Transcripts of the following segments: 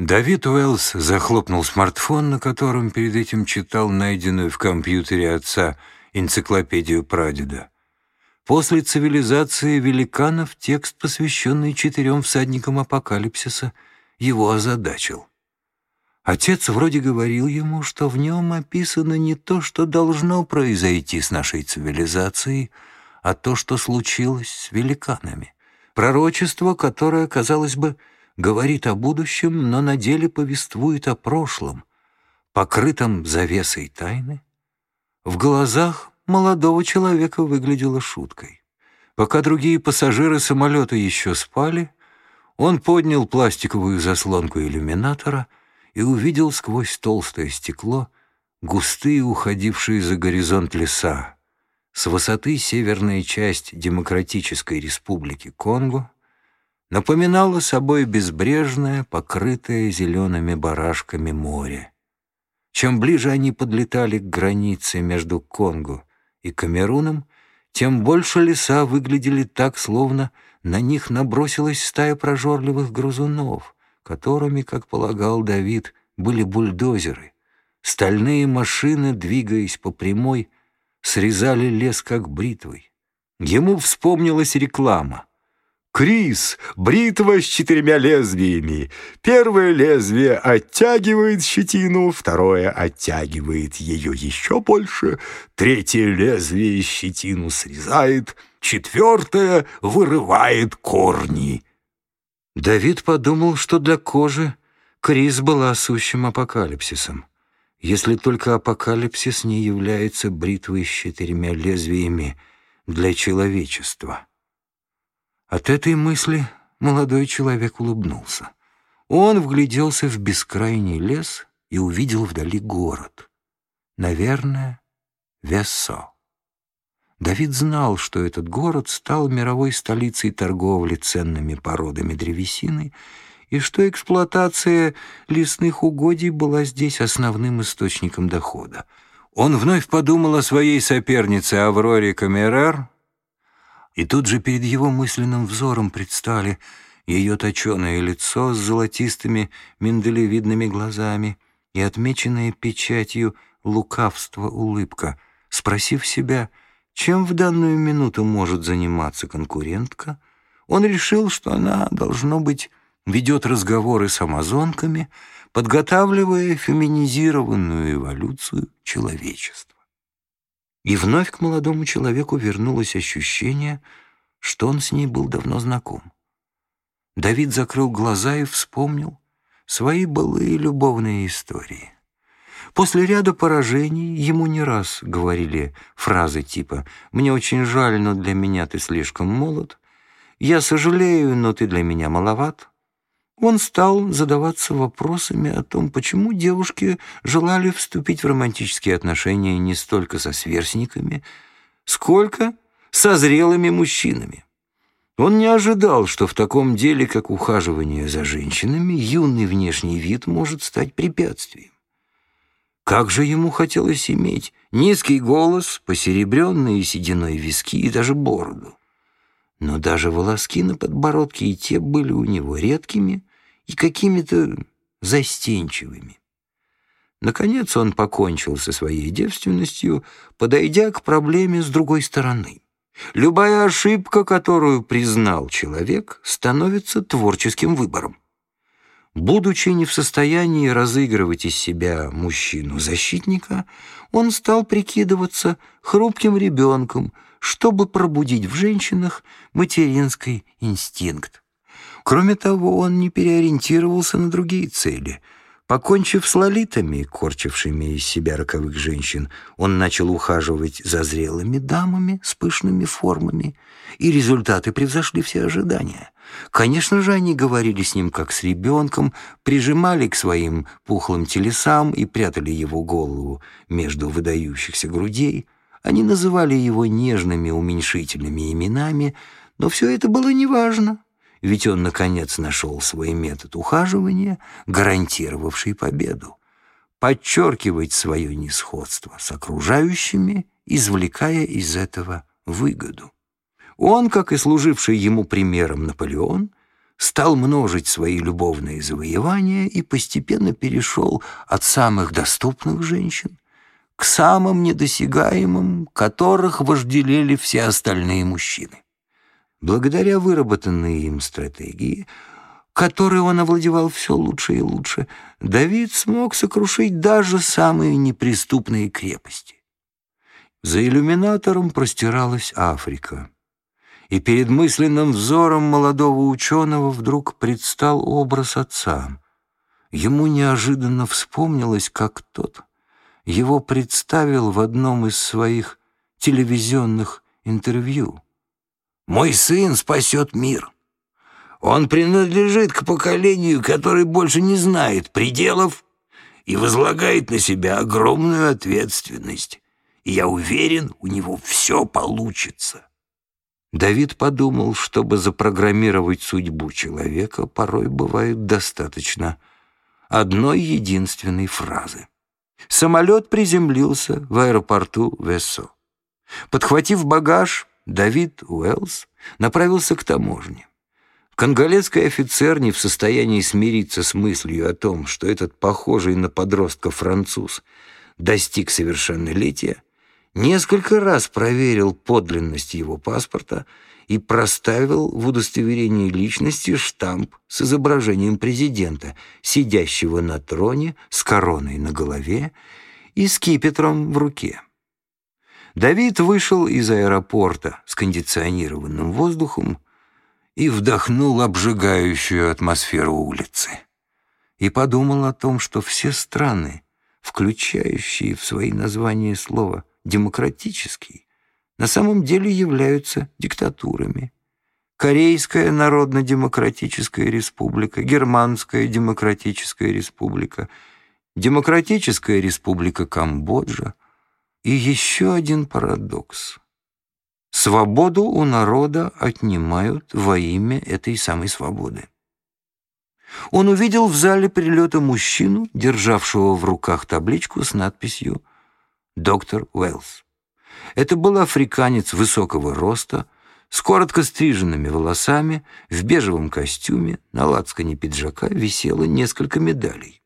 Давид Уэллс захлопнул смартфон, на котором перед этим читал найденную в компьютере отца энциклопедию прадеда. После цивилизации великанов текст, посвященный четырем всадникам апокалипсиса, его озадачил. Отец вроде говорил ему, что в нем описано не то, что должно произойти с нашей цивилизацией, а то, что случилось с великанами. Пророчество, которое, казалось бы, говорит о будущем, но на деле повествует о прошлом, покрытом завесой тайны, в глазах молодого человека выглядело шуткой. Пока другие пассажиры самолета еще спали, он поднял пластиковую заслонку иллюминатора и увидел сквозь толстое стекло густые уходившие за горизонт леса. С высоты северная часть Демократической Республики Конго напоминала собой безбрежное, покрытое зелеными барашками море. Чем ближе они подлетали к границе между Конго и Камеруном, тем больше леса выглядели так, словно на них набросилась стая прожорливых грузунов, которыми, как полагал Давид, были бульдозеры. Стальные машины, двигаясь по прямой, срезали лес как бритвой. Ему вспомнилась реклама — Крис — бритва с четырьмя лезвиями. Первое лезвие оттягивает щетину, второе оттягивает ее еще больше, третье лезвие щетину срезает, четвертое вырывает корни. Давид подумал, что для кожи Крис была сущим апокалипсисом, если только апокалипсис не является бритвой с четырьмя лезвиями для человечества. От этой мысли молодой человек улыбнулся. Он вгляделся в бескрайний лес и увидел вдали город. Наверное, Вессо. Давид знал, что этот город стал мировой столицей торговли ценными породами древесины и что эксплуатация лесных угодий была здесь основным источником дохода. Он вновь подумал о своей сопернице Авроре Камерер, и тут же перед его мысленным взором предстали ее точеное лицо с золотистыми миндалевидными глазами и отмеченная печатью лукавства улыбка. Спросив себя, чем в данную минуту может заниматься конкурентка, он решил, что она, должно быть, ведет разговоры с амазонками, подготавливая феминизированную эволюцию человечества. И вновь к молодому человеку вернулось ощущение, что он с ней был давно знаком. Давид закрыл глаза и вспомнил свои былые любовные истории. После ряда поражений ему не раз говорили фразы типа «Мне очень жаль, но для меня ты слишком молод», «Я сожалею, но ты для меня маловат», он стал задаваться вопросами о том, почему девушки желали вступить в романтические отношения не столько со сверстниками, сколько со зрелыми мужчинами. Он не ожидал, что в таком деле, как ухаживание за женщинами, юный внешний вид может стать препятствием. Как же ему хотелось иметь низкий голос, посеребренные сединой виски и даже бороду. Но даже волоски на подбородке и те были у него редкими, и какими-то застенчивыми. Наконец он покончил со своей девственностью, подойдя к проблеме с другой стороны. Любая ошибка, которую признал человек, становится творческим выбором. Будучи не в состоянии разыгрывать из себя мужчину-защитника, он стал прикидываться хрупким ребенком, чтобы пробудить в женщинах материнский инстинкт. Кроме того, он не переориентировался на другие цели. Покончив с лолитами, корчившими из себя роковых женщин, он начал ухаживать за зрелыми дамами с пышными формами, и результаты превзошли все ожидания. Конечно же, они говорили с ним как с ребенком, прижимали к своим пухлым телесам и прятали его голову между выдающихся грудей. Они называли его нежными уменьшительными именами, но все это было неважно ведь он, наконец, нашел свой метод ухаживания, гарантировавший победу. Подчеркивать свое несходство с окружающими, извлекая из этого выгоду. Он, как и служивший ему примером Наполеон, стал множить свои любовные завоевания и постепенно перешел от самых доступных женщин к самым недосягаемым, которых вожделели все остальные мужчины. Благодаря выработанной им стратегии, которой он овладевал все лучше и лучше, Давид смог сокрушить даже самые неприступные крепости. За иллюминатором простиралась Африка, и перед мысленным взором молодого ученого вдруг предстал образ отца. Ему неожиданно вспомнилось, как тот его представил в одном из своих телевизионных интервью. «Мой сын спасет мир. Он принадлежит к поколению, которое больше не знает пределов и возлагает на себя огромную ответственность. И я уверен, у него все получится». Давид подумал, чтобы запрограммировать судьбу человека, порой бывает достаточно одной единственной фразы. Самолет приземлился в аэропорту Вессо. Подхватив багаж, Давид Уэллс направился к таможне. Конголезский офицер не в состоянии смириться с мыслью о том, что этот похожий на подростка француз достиг совершеннолетия, несколько раз проверил подлинность его паспорта и проставил в удостоверении личности штамп с изображением президента, сидящего на троне с короной на голове и скипетром в руке. Давид вышел из аэропорта с кондиционированным воздухом и вдохнул обжигающую атмосферу улицы. И подумал о том, что все страны, включающие в свои названия слово «демократический», на самом деле являются диктатурами. Корейская Народно-Демократическая Республика, Германская Демократическая Республика, Демократическая Республика Камбоджа и еще один парадокс. Свободу у народа отнимают во имя этой самой свободы. Он увидел в зале прилета мужчину, державшего в руках табличку с надписью «Доктор Уэллс». Это был африканец высокого роста, с коротко стриженными волосами, в бежевом костюме, на лацкане пиджака висело несколько медалей.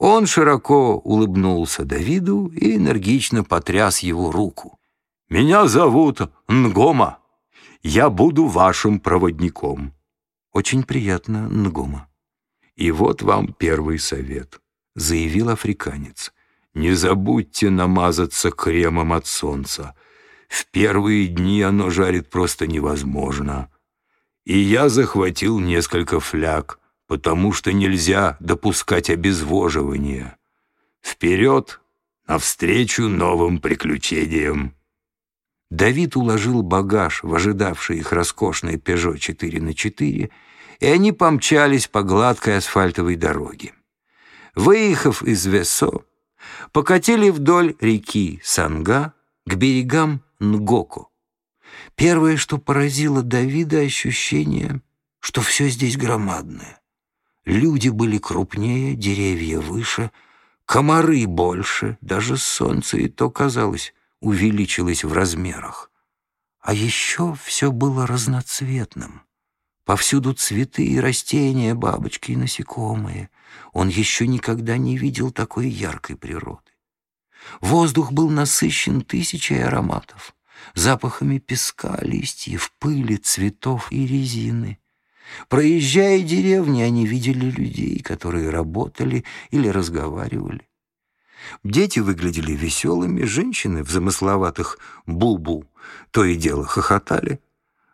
Он широко улыбнулся Давиду и энергично потряс его руку. «Меня зовут Нгома. Я буду вашим проводником». «Очень приятно, Нгома». «И вот вам первый совет», — заявил африканец. Не забудьте намазаться кремом от солнца. В первые дни оно жарит просто невозможно. И я захватил несколько фляг, потому что нельзя допускать обезвоживания. Вперед, навстречу новым приключениям. Давид уложил багаж в ожидавший их роскошный «Пежо 4 на 4 и они помчались по гладкой асфальтовой дороге. Выехав из Весо, покатили вдоль реки Санга к берегам Нгоко. Первое, что поразило Давида, ощущение, что все здесь громадное. Люди были крупнее, деревья выше, комары больше, даже солнце и то, казалось, увеличилось в размерах. А еще все было разноцветным. Повсюду цветы и растения, бабочки и насекомые — он еще никогда не видел такой яркой природы. Воздух был насыщен тысячей ароматов, запахами песка, листьев, пыли, цветов и резины. Проезжая деревни, они видели людей, которые работали или разговаривали. Дети выглядели веселыми, женщины в замысловатых бубу то и дело хохотали.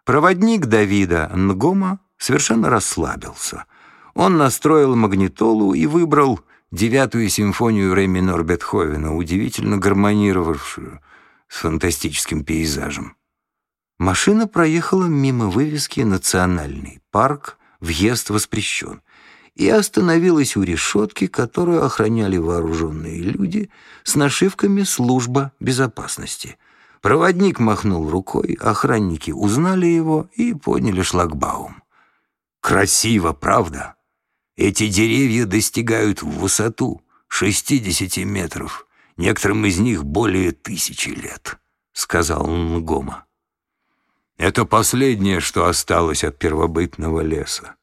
Проводник Давида Нгома совершенно расслабился — он настроил магнитолу и выбрал девятую симфонию ре минор Бетховена, удивительно гармонировавшую с фантастическим пейзажем. Машина проехала мимо вывески «Национальный парк», въезд воспрещен, и остановилась у решетки, которую охраняли вооруженные люди с нашивками «Служба безопасности». Проводник махнул рукой, охранники узнали его и подняли шлагбаум. «Красиво, правда?» Эти деревья достигают в высоту 60 метров, некоторым из них более тысячи лет», — сказал Нгома. «Это последнее, что осталось от первобытного леса.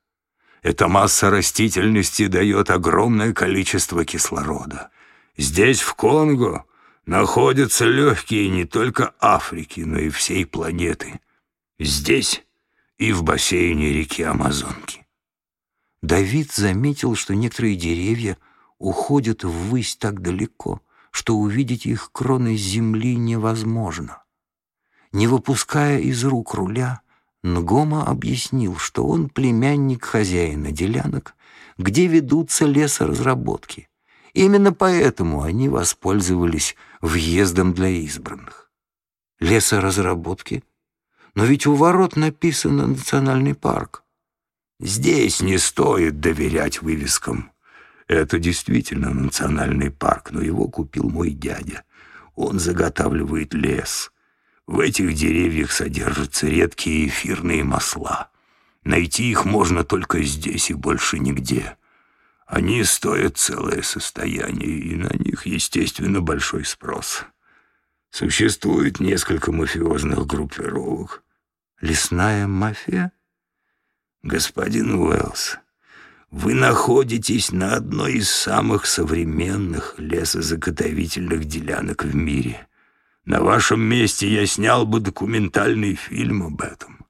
Эта масса растительности дает огромное количество кислорода. Здесь, в Конго, находятся легкие не только Африки, но и всей планеты. Здесь и в бассейне реки Амазонки. Давид заметил, что некоторые деревья уходят ввысь так далеко, что увидеть их кроной земли невозможно. Не выпуская из рук руля, Нгома объяснил, что он племянник хозяина делянок, где ведутся лесоразработки. Именно поэтому они воспользовались въездом для избранных. Лесоразработки? Но ведь у ворот написано «Национальный парк». Здесь не стоит доверять вывескам. Это действительно национальный парк, но его купил мой дядя. Он заготавливает лес. В этих деревьях содержатся редкие эфирные масла. Найти их можно только здесь и больше нигде. Они стоят целое состояние, и на них, естественно, большой спрос. Существует несколько мафиозных группировок. Лесная мафия? Господин Уэллс, вы находитесь на одной из самых современных лесозаготовительных делянок в мире. На вашем месте я снял бы документальный фильм об этом.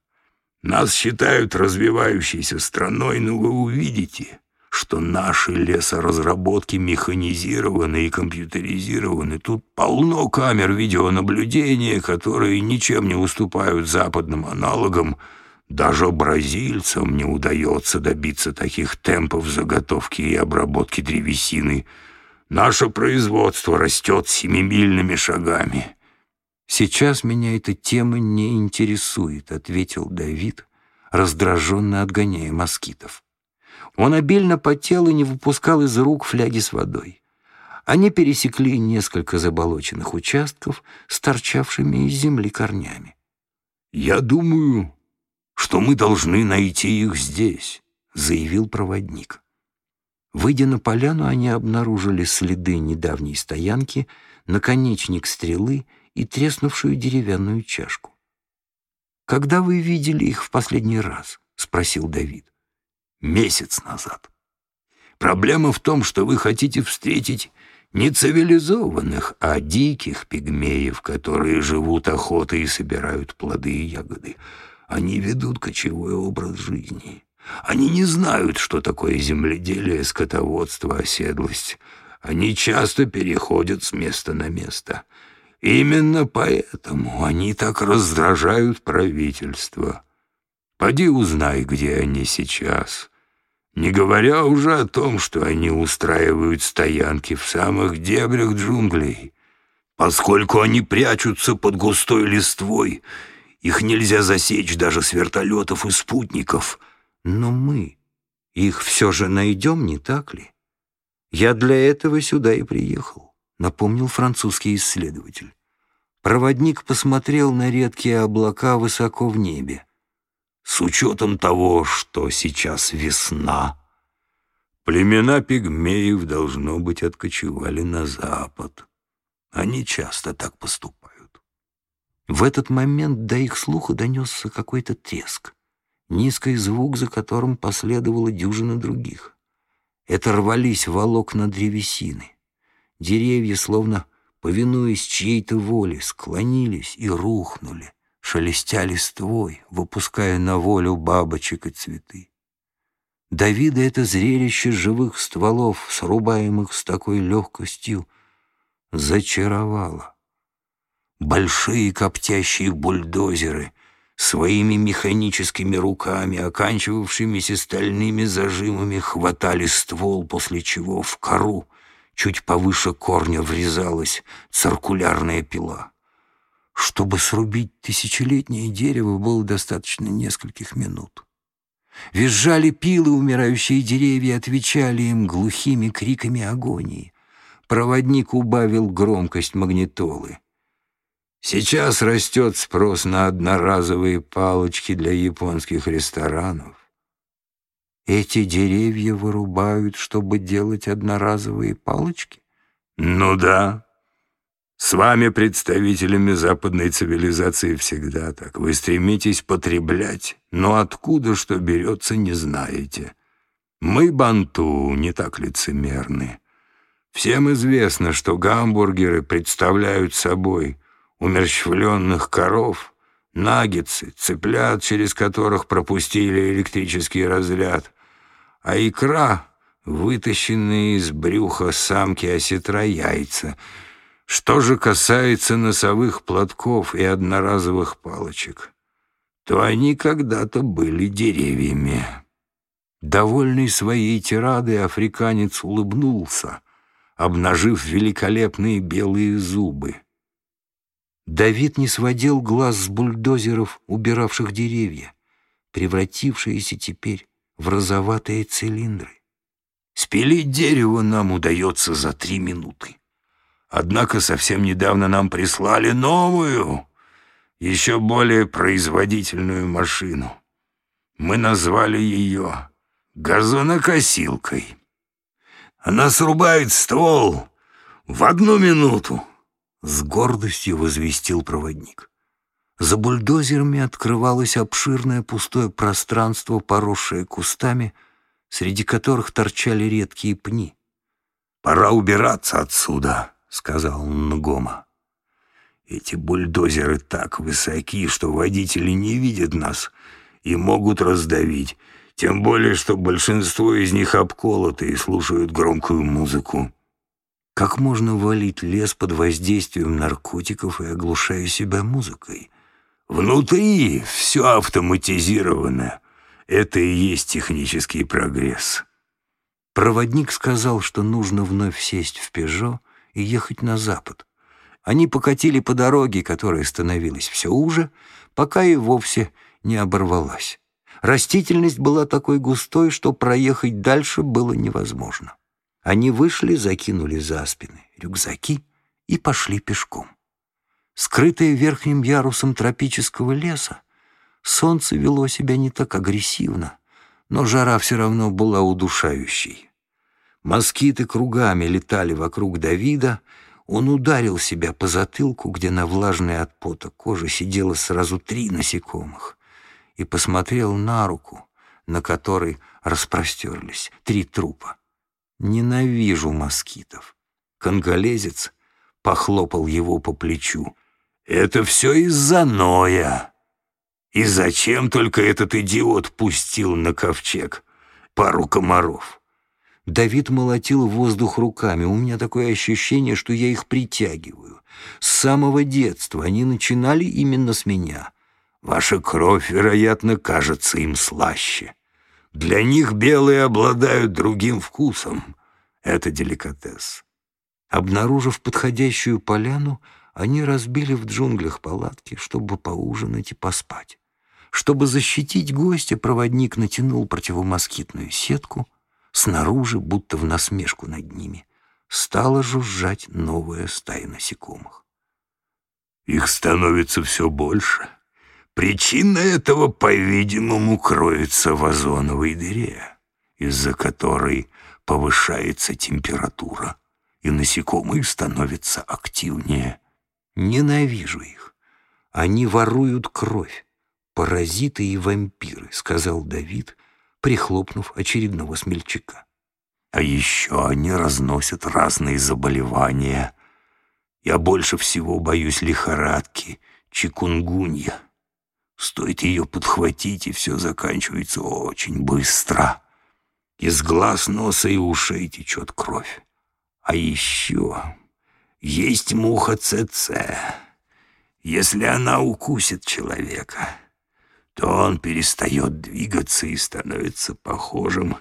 Нас считают развивающейся страной, но вы увидите, что наши лесоразработки механизированы и компьютеризированы. Тут полно камер видеонаблюдения, которые ничем не уступают западным аналогам. Даже бразильцам не удается добиться таких темпов заготовки и обработки древесины. Наше производство растет семимильными шагами. «Сейчас меня эта тема не интересует», — ответил Давид, раздраженно отгоняя москитов. Он обильно потел и не выпускал из рук фляги с водой. Они пересекли несколько заболоченных участков с торчавшими из земли корнями. «Я думаю, что мы должны найти их здесь», — заявил проводник. Выйдя на поляну, они обнаружили следы недавней стоянки, наконечник стрелы и треснувшую деревянную чашку. «Когда вы видели их в последний раз?» — спросил Давид месяц назад. Проблема в том, что вы хотите встретить не цивилизованных, а диких пигмеев, которые живут охотой и собирают плоды и ягоды. Они ведут кочевой образ жизни. Они не знают, что такое земледелие, скотоводство, оседлость. Они часто переходят с места на место. Именно поэтому они так раздражают правительство. Поди узнай, где они сейчас. Не говоря уже о том, что они устраивают стоянки в самых дебрях джунглей. Поскольку они прячутся под густой листвой, их нельзя засечь даже с вертолетов и спутников. Но мы их все же найдем, не так ли? Я для этого сюда и приехал, напомнил французский исследователь. Проводник посмотрел на редкие облака высоко в небе. С учетом того, что сейчас весна, племена пигмеев, должно быть, откочевали на запад. Они часто так поступают. В этот момент до их слуха донесся какой-то треск, низкий звук, за которым последовала дюжина других. Это рвались волокна древесины. Деревья, словно повинуясь чьей-то воле, склонились и рухнули, шелестя листвой, выпуская на волю бабочек и цветы. Давида это зрелище живых стволов, срубаемых с такой легкостью, зачаровало. Большие коптящие бульдозеры своими механическими руками, оканчивавшимися стальными зажимами, хватали ствол, после чего в кору чуть повыше корня врезалась циркулярная пила. Чтобы срубить тысячелетнее дерево, было достаточно нескольких минут. Визжали пилы, умирающие деревья отвечали им глухими криками агонии. Проводник убавил громкость магнитолы. Сейчас растет спрос на одноразовые палочки для японских ресторанов. Эти деревья вырубают, чтобы делать одноразовые палочки? Ну да, с вами, представителями западной цивилизации, всегда так. Вы стремитесь потреблять, но откуда что берется, не знаете. Мы, банту, не так лицемерны. Всем известно, что гамбургеры представляют собой умерщвленных коров, наггетсы, цыплят, через которых пропустили электрический разряд, а икра — вытащенные из брюха самки осетра яйца. Что же касается носовых платков и одноразовых палочек, то они когда-то были деревьями. Довольный своей тирадой, африканец улыбнулся, обнажив великолепные белые зубы. Давид не сводил глаз с бульдозеров, убиравших деревья, превратившиеся теперь в розоватые цилиндры. Спилить дерево нам удается за три минуты. Однако совсем недавно нам прислали новую, еще более производительную машину. Мы назвали ее газонокосилкой. Она срубает ствол в одну минуту, — с гордостью возвестил проводник. За бульдозерами открывалось обширное пустое пространство, поросшее кустами, среди которых торчали редкие пни. «Пора убираться отсюда», — сказал Нгома. «Эти бульдозеры так высоки, что водители не видят нас и могут раздавить, тем более, что большинство из них обколоты и слушают громкую музыку. Как можно валить лес под воздействием наркотиков и оглушая себя музыкой? Внутри все автоматизировано. Это и есть технический прогресс. Проводник сказал, что нужно вновь сесть в «Пежо» и ехать на запад. Они покатили по дороге, которая становилась все уже, пока и вовсе не оборвалась. Растительность была такой густой, что проехать дальше было невозможно. Они вышли, закинули за спины рюкзаки и пошли пешком. Скрытое верхним ярусом тропического леса, солнце вело себя не так агрессивно, но жара все равно была удушающей. Москиты кругами летали вокруг Давида, он ударил себя по затылку, где на влажной от пота коже сидело сразу три насекомых и посмотрел на руку, на которой распростерлись три трупа. «Ненавижу москитов». Конголезец похлопал его по плечу. «Это все из-за Ноя. И зачем только этот идиот пустил на ковчег пару комаров?» Давид молотил воздух руками. У меня такое ощущение, что я их притягиваю. С самого детства они начинали именно с меня. Ваша кровь, вероятно, кажется им слаще. Для них белые обладают другим вкусом. Это деликатес. Обнаружив подходящую поляну, они разбили в джунглях палатки, чтобы поужинать и поспать. Чтобы защитить гостя, проводник натянул противомоскитную сетку. Снаружи, будто в насмешку над ними, стала жужжать новая стая насекомых. «Их становится все больше», Причина этого, по-видимому, кроется в озоновой дыре, из-за которой повышается температура, и насекомые становятся активнее. Ненавижу их. Они воруют кровь. Паразиты и вампиры, сказал Давид, прихлопнув очередного смельчака. А еще они разносят разные заболевания. Я больше всего боюсь лихорадки, чикунгунья. Стоит ее подхватить, и все заканчивается очень быстро. Из глаз, носа и ушей течет кровь. А еще есть муха ЦЦ. Если она укусит человека, то он перестает двигаться и становится похожим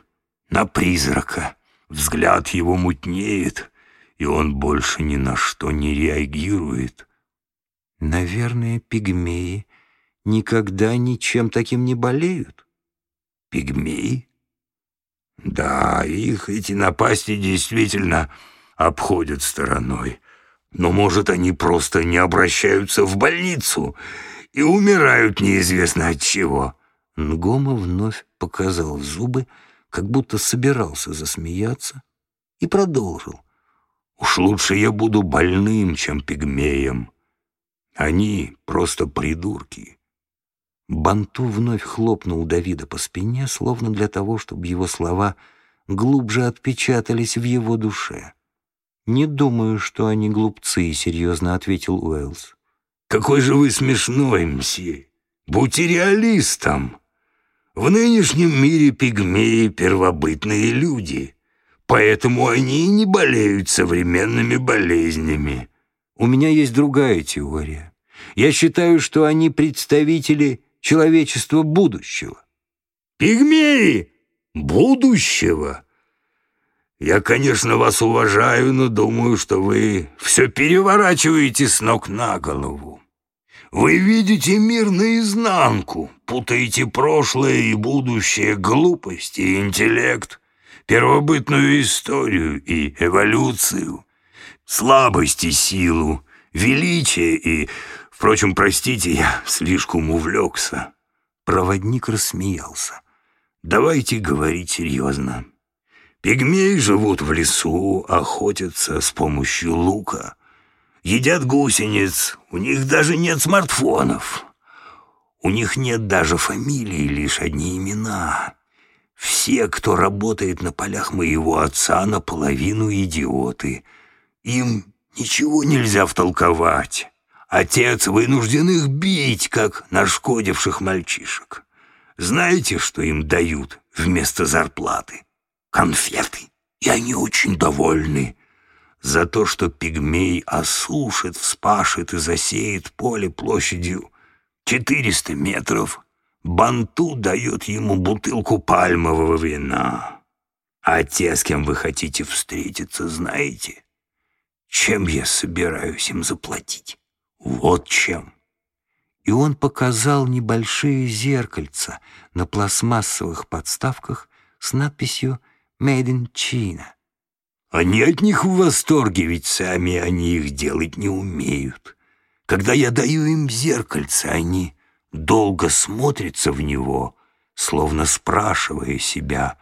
на призрака. Взгляд его мутнеет, и он больше ни на что не реагирует. Наверное, пигмеи никогда ничем таким не болеют? Пигмеи? Да, их эти напасти действительно обходят стороной. Но, может, они просто не обращаются в больницу и умирают неизвестно от чего. Нгома вновь показал зубы, как будто собирался засмеяться, и продолжил. «Уж лучше я буду больным, чем пигмеем. Они просто придурки. Банту вновь хлопнул Давида по спине, словно для того, чтобы его слова глубже отпечатались в его душе. «Не думаю, что они глупцы», — серьезно ответил Уэллс. «Какой же вы смешной, мсье! Будьте реалистом! В нынешнем мире пигмеи — первобытные люди, поэтому они и не болеют современными болезнями». «У меня есть другая теория. Я считаю, что они представители человечества будущего». «Пигмеи будущего?» Я, конечно, вас уважаю, но думаю, что вы все переворачиваете с ног на голову. Вы видите мир наизнанку, путаете прошлое и будущее, глупость и интеллект, первобытную историю и эволюцию, слабость и силу, величие и... Впрочем, простите, я слишком увлекся. Проводник рассмеялся. Давайте говорить серьезно. Пигмеи живут в лесу, охотятся с помощью лука, едят гусениц, у них даже нет смартфонов. У них нет даже фамилии, лишь одни имена. Все, кто работает на полях моего отца, наполовину идиоты. Им ничего нельзя втолковать. Отец вынужден их бить, как нашкодивших мальчишек. Знаете, что им дают вместо зарплаты? конфеты, и они очень довольны. За то, что пигмей осушит, вспашет и засеет поле площадью 400 метров, Банту дает ему бутылку пальмового вина. А те, с кем вы хотите встретиться, знаете, чем я собираюсь им заплатить? Вот чем. И он показал небольшие зеркальца на пластмассовых подставках с надписью made in China. Они от них в восторге, ведь сами они их делать не умеют. Когда я даю им зеркальце, они долго смотрятся в него, словно спрашивая себя,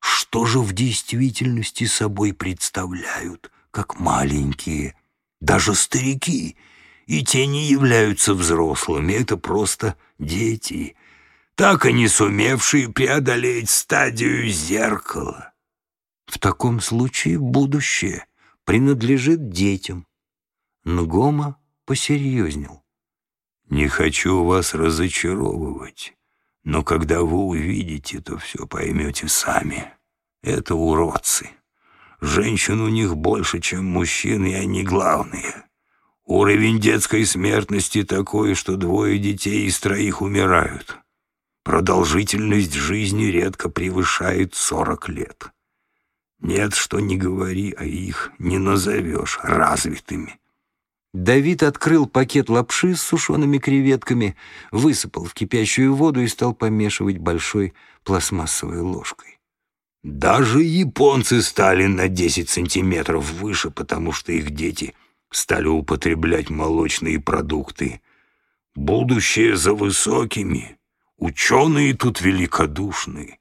что же в действительности собой представляют, как маленькие, даже старики, и те не являются взрослыми, это просто дети, так и не сумевшие преодолеть стадию зеркала. В таком случае будущее принадлежит детям. Нгома посерьезнел. «Не хочу вас разочаровывать, но когда вы увидите, то все поймете сами. Это уродцы. Женщин у них больше, чем мужчин, и они главные. Уровень детской смертности такой, что двое детей из троих умирают. Продолжительность жизни редко превышает сорок лет». Нет, что не говори, а их не назовешь развитыми. Давид открыл пакет лапши с сушеными креветками, высыпал в кипящую воду и стал помешивать большой пластмассовой ложкой. Даже японцы стали на 10 сантиметров выше, потому что их дети стали употреблять молочные продукты. Будущее за высокими. Ученые тут великодушные.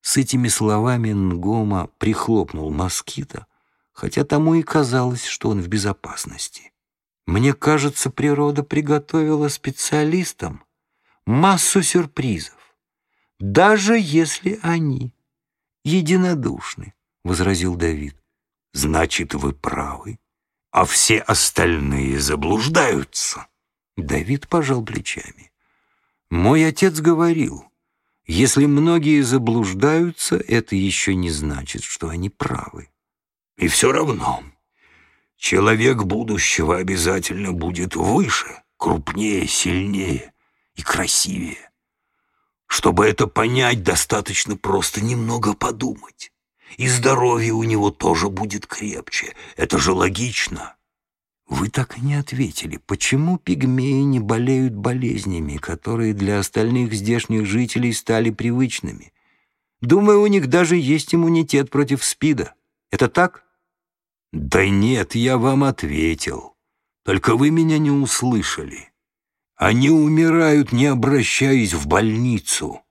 С этими словами Нгома прихлопнул москита, хотя тому и казалось, что он в безопасности. Мне кажется, природа приготовила специалистам массу сюрпризов, даже если они единодушны, — возразил Давид. Значит, вы правы, а все остальные заблуждаются. Давид пожал плечами. Мой отец говорил, если многие заблуждаются, это еще не значит, что они правы. И все равно человек будущего обязательно будет выше, крупнее, сильнее и красивее. Чтобы это понять, достаточно просто немного подумать. И здоровье у него тоже будет крепче. Это же логично. Вы так и не ответили, почему пигмеи не болеют болезнями, которые для остальных здешних жителей стали привычными? Думаю, у них даже есть иммунитет против СПИДа. Это так? Да нет, я вам ответил. Только вы меня не услышали. Они умирают, не обращаясь в больницу,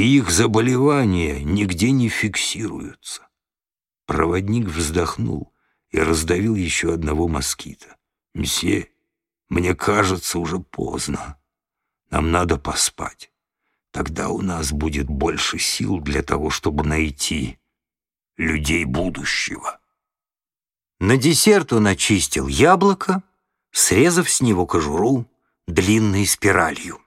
и их заболевания нигде не фиксируются. Проводник вздохнул и раздавил еще одного москита. «Мсье, мне кажется, уже поздно. Нам надо поспать. Тогда у нас будет больше сил для того, чтобы найти людей будущего. На десерт он очистил яблоко, срезав с него кожуру длинной спиралью.